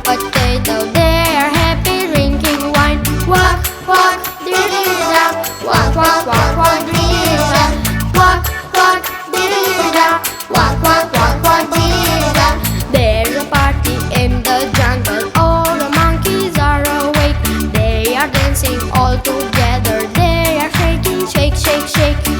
potato. They are happy drinking wine. Walk, walk, drinking. Walk, walk, walk, walk. Walk, walk. Walk, walk, walk, walk. There's a party in the jungle. All the monkeys are awake. They are dancing all together. They are shaking, shake, shake, shake.